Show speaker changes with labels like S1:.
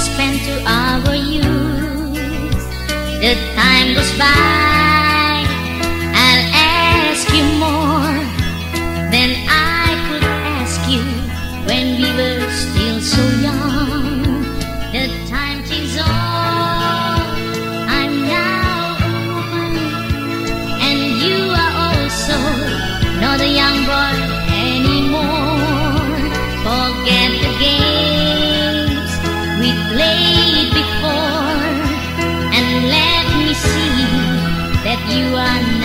S1: spent to our youth. The time goes by, I'll ask you more than I could ask you when we were still so young. The time changes all. I'm now a woman, and you are also not a young boy anymore. Forget we played before. And let me see that you are